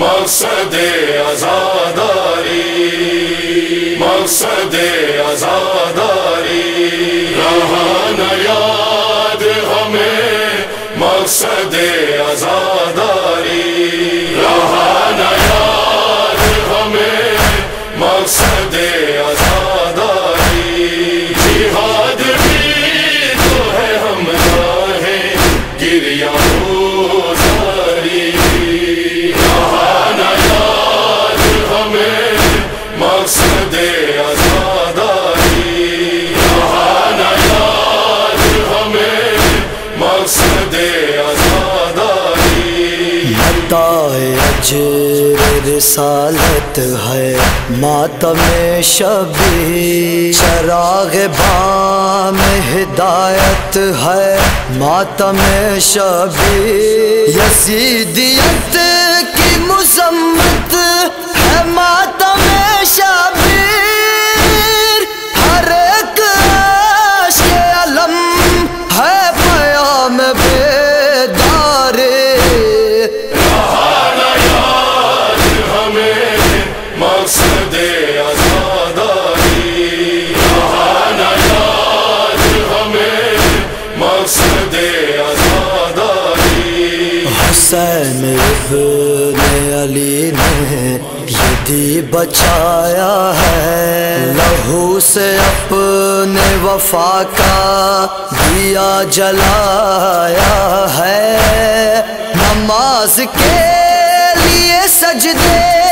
مقصد آزاداری مقصد آزاداری۔ رہا نیاد ہمیں مقصد آزاد رسالت ہے۔ ماتم شبی، چراغ بام ہدایت ہے۔ ماتم شبی، یزیدیت کی مذمت ہے۔ ماتم شبی یاد ہمیں، مقصد حسین ابن علی نے یہ بچایا ہے۔ لہو سے اپنے وفا کا دیا جلایا ہے۔ نماز کے لیے سجدے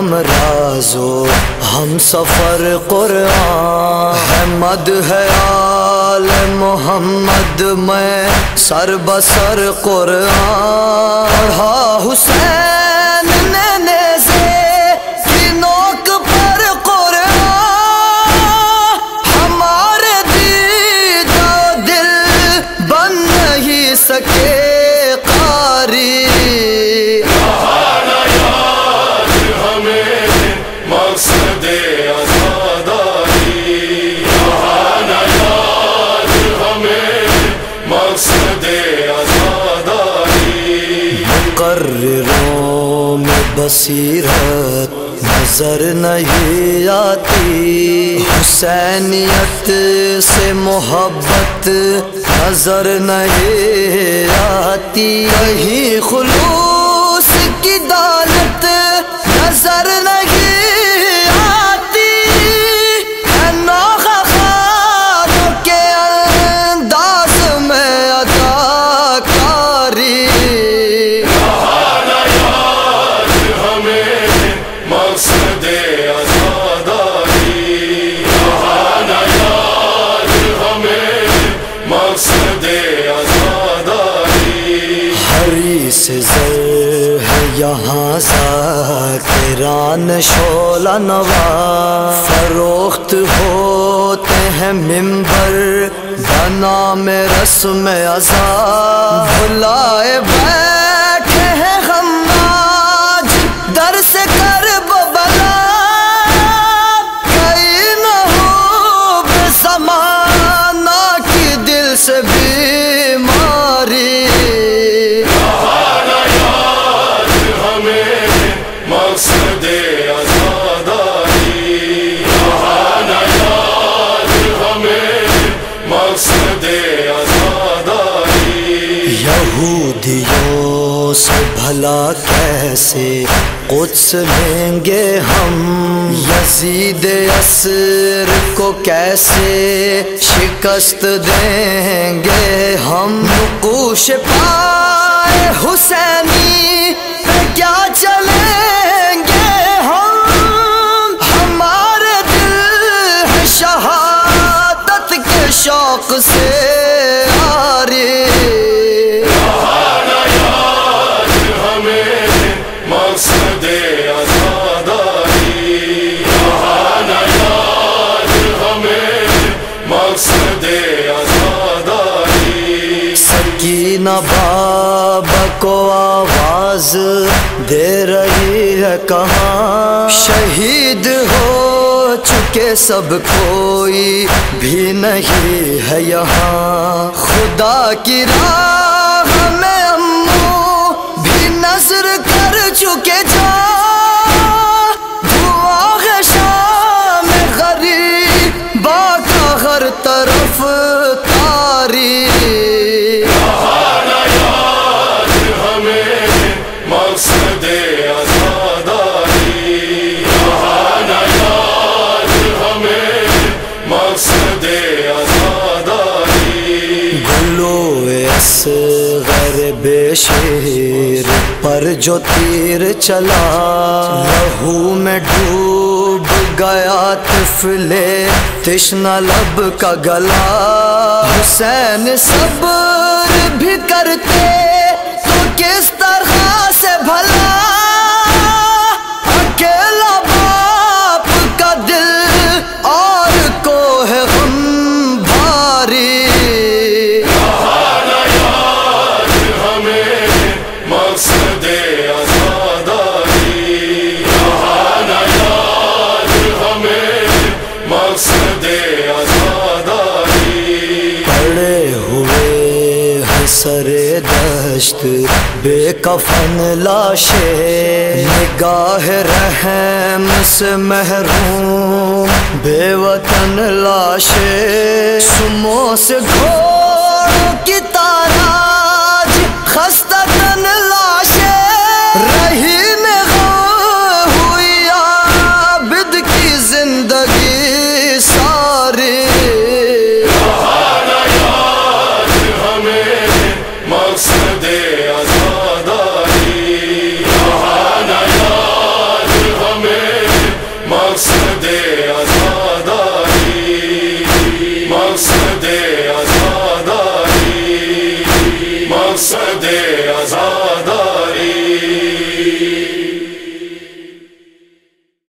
ہم رازو، ہم سفر قرآن۔ ہے مد ہے آل محمد، میں سر بسر قرآن۔ پڑھا ہاں حسین بصیرت نظر نہیں آتی۔ حسینیت سے محبت نظر نہیں آتی۔ کہیں خلوص ہے یہاں ذاکران شولا نوا فروخت ہوتے ہیں ممبر بنا میں رسم ازا بلائے بھائی یہودیوں سے بھلا کیسے قدس لیں گے ہم؟ یزید اسر کو کیسے شکست دیں گے ہم؟ نقوش پائے حسینی پہ کیا چلیں گے ہم؟ ہمارے دل شہادت کے شوق سے آرے سینہ بابا کو آواز دے رہی ہے کہاں؟ شہید ہو چکے سب کوئی بھی نہیں ہے یہاں۔ خدا کی راہ میں امو بھی نظر کر چکے جا۔ دعا شام غریب باقا ہر طرف تاری شیر پر جو تیر چلا لہو میں ڈوب گیا تفلے تشنا لب کا گلا۔ حسین صبر بھی کرتے، تو کس طرح سے بھلا؟ بہشت بے کفن لاشے، نگاہ رحم سے محروم، بے وطن لاشے۔ سمو سے گھوڑوں کی تاراج خستہ تن لاشے۔ رہی میں ہوئی عابد کی زندگی